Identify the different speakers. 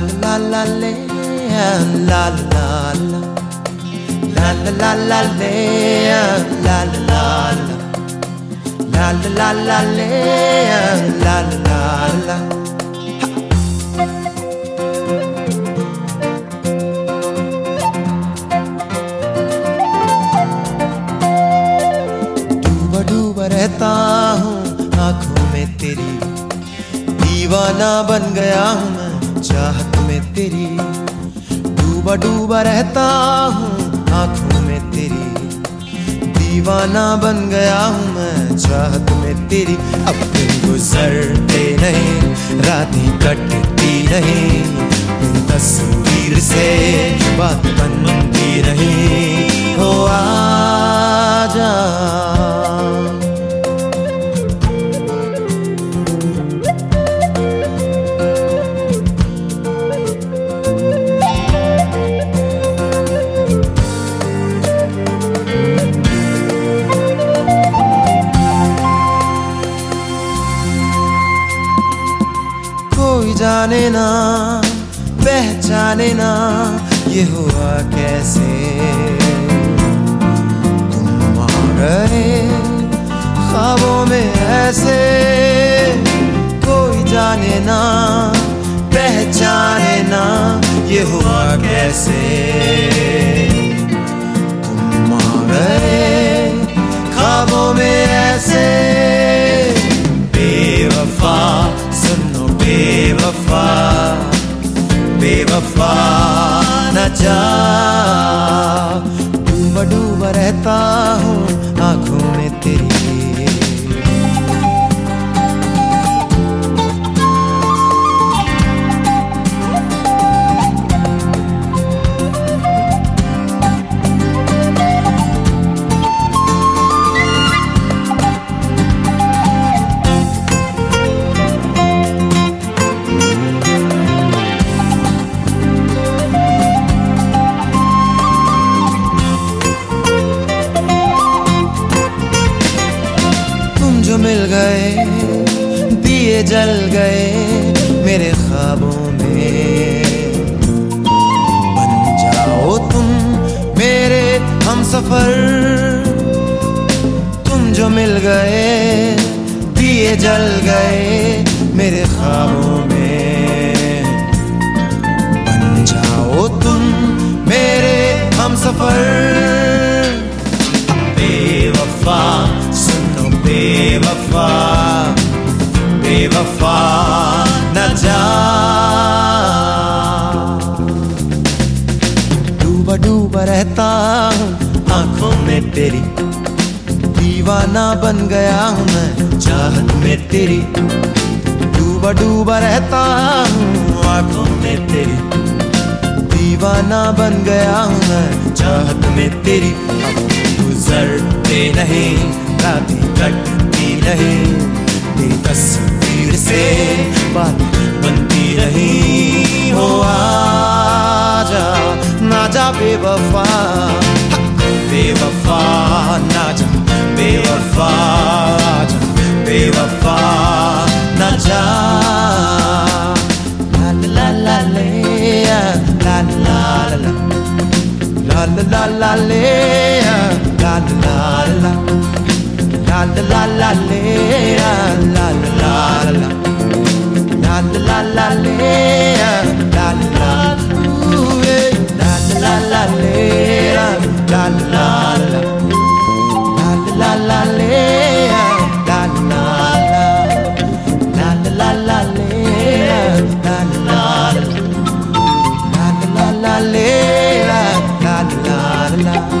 Speaker 1: la la le la la la la la la la le la la la la la la la la le la la la la रहता हूँ आँखों में तेरी दीवाना बन गया हूँ मैं चाहता में तेरी। डूबा डूबा रहता हूँ, आँखों में तेरी। दीवाना बन गया हूँ मैं, चाहत में तेरी। अब दिन गुजरते नहीं, रातें कटती नहीं। तस्वीर से बात बनती नहीं। हो आजा कोई जाने ना, पहचाने ना, ये हुआ कैसे? तुम आ गए ख्वाबों में ऐसे, कोई जाने ना, पहचाने ना, ये हुआ कैसे? जल गए मेरे ख्वाबों में। बन जाओ तुम मेरे हम सफ़र। तुम जो मिल गए, दिए जल गए मेरे ख्वाबों में। बन जाओ तुम मेरे हम सफ़र। बेवफा, सुनो बेवफा। बेवफा न जा। डूबा डूबा रहता हूँ आँखों में तेरी। दीवाना बन गया हूँ मैं चाहत में तेरी। डूबा डूबा रहता हूँ आँखों में तेरी। दीवाना बन गया हूँ मैं चाहत में तेरी। गुजरते नहीं, रातें कटती नहीं। तस्वीर से बात बनती रही। हो आजा ना जा बेवफा। बेवफा ना जा बेवफा जा बेवफा। la la.